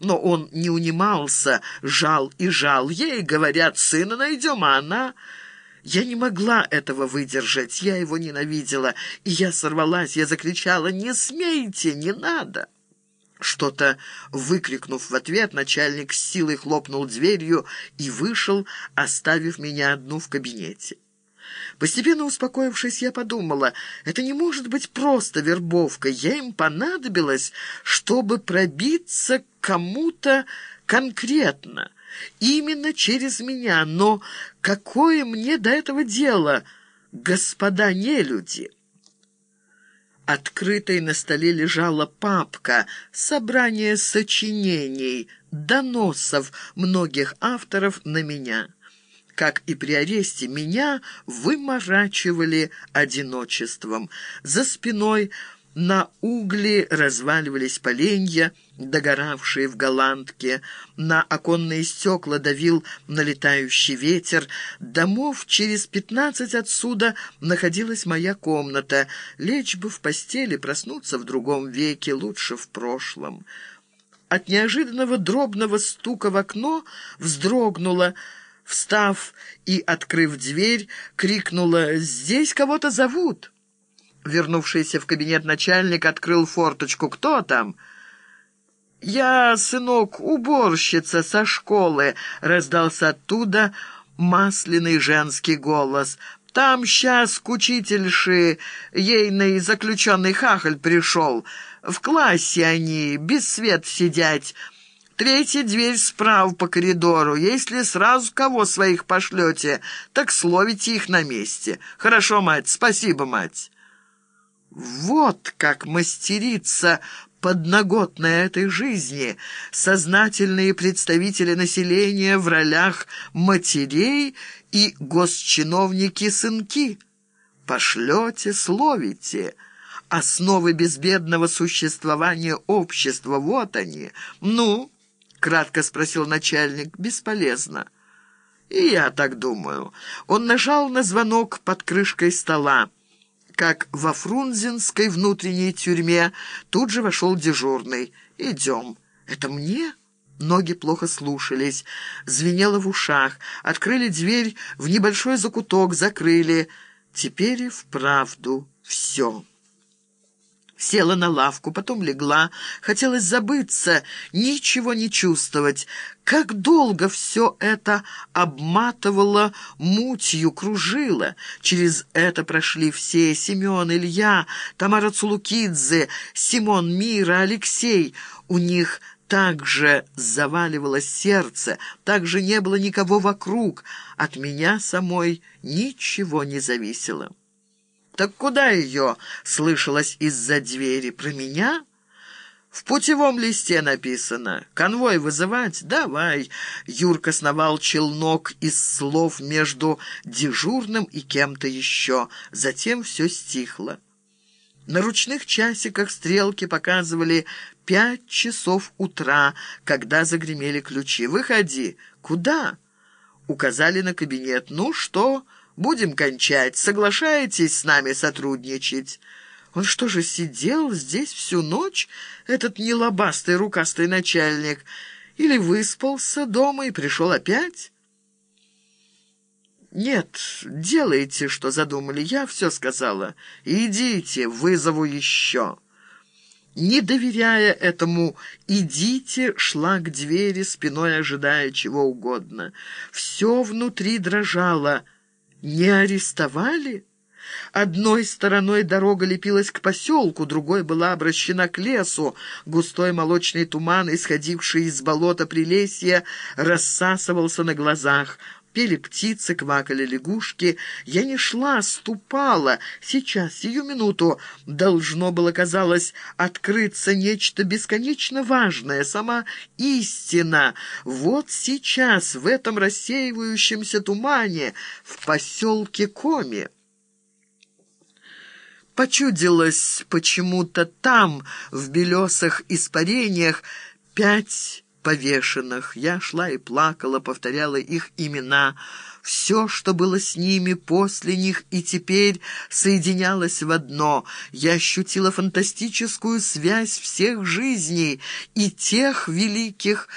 Но он не унимался, жал и жал. Ей, говорят, сына найдем, а она... Я не могла этого выдержать, я его ненавидела, и я сорвалась, я закричала «Не смейте, не надо!» Что-то выкрикнув в ответ, начальник с силой хлопнул дверью и вышел, оставив меня одну в кабинете. Постепенно успокоившись, я подумала, это не может быть просто вербовка. Я им понадобилась, чтобы пробиться к кому-то конкретно. Именно через меня. Но какое мне до этого дело, господа нелюди? Открытой на столе лежала папка «Собрание сочинений», доносов многих авторов на меня как и при аресте, меня выморачивали одиночеством. За спиной на угли разваливались поленья, догоравшие в голландке, на оконные стекла давил налетающий ветер. Домов через пятнадцать отсюда находилась моя комната. Лечь бы в постели, проснуться в другом веке, лучше в прошлом. От неожиданного дробного стука в окно вздрогнула, Встав и открыв дверь, крикнула «Здесь кого-то зовут!» Вернувшийся в кабинет начальник открыл форточку. «Кто там?» «Я, сынок, уборщица со школы», — раздался оттуда масляный женский голос. «Там сейчас к учительши ейный заключенный хахаль пришел. В классе они, без свет сидять». Третья дверь справа по коридору. Если сразу кого своих пошлете, так словите их на месте. Хорошо, мать, спасибо, мать. Вот как мастерица подноготная этой жизни, сознательные представители населения в ролях матерей и госчиновники-сынки. Пошлете, словите. Основы безбедного существования общества, вот они. Ну... — кратко спросил начальник. «Бесполезно». «И я так думаю». Он нажал на звонок под крышкой стола. Как во Фрунзенской внутренней тюрьме, тут же вошел дежурный. «Идем». «Это мне?» Ноги плохо слушались, звенело в ушах. Открыли дверь в небольшой закуток, закрыли. Теперь и вправду все. Села на лавку, потом легла. Хотелось забыться, ничего не чувствовать. Как долго все это обматывало, мутью кружило. Через это прошли все — Семен, Илья, Тамара Цулукидзе, Симон, Мира, Алексей. У них также заваливалось сердце, также не было никого вокруг. От меня самой ничего не зависело. «Так куда ее?» — слышалось из-за двери. «Про меня?» «В путевом листе написано. Конвой вызывать? Давай!» Юрка сновал челнок из слов между дежурным и кем-то еще. Затем все стихло. На ручных часиках стрелки показывали пять часов утра, когда загремели ключи. «Выходи!» «Куда?» Указали на кабинет. «Ну что?» Будем кончать. Соглашаетесь с нами сотрудничать?» Он что же, сидел здесь всю ночь, этот нелобастый рукастый начальник, или выспался дома и пришел опять? «Нет, делайте, что задумали. Я все сказала. Идите, вызову еще». Не доверяя этому «идите» шла к двери, спиной ожидая чего угодно. Все внутри дрожало — не арестовали? Одной стороной дорога лепилась к поселку, другой была обращена к лесу. Густой молочный туман, исходивший из болота Прилесья, рассасывался на глазах. Пели птицы, квакали лягушки. Я не шла, ступала. Сейчас, сию минуту, должно было, казалось, открыться нечто бесконечно важное, сама истина. Вот сейчас, в этом рассеивающемся тумане, в поселке Коми. Почудилось почему-то там, в белесых испарениях, пять повешенных. Я шла и плакала, повторяла их имена. Все, что было с ними после них и теперь, соединялось в одно. Я ощутила фантастическую связь всех жизней и тех великих,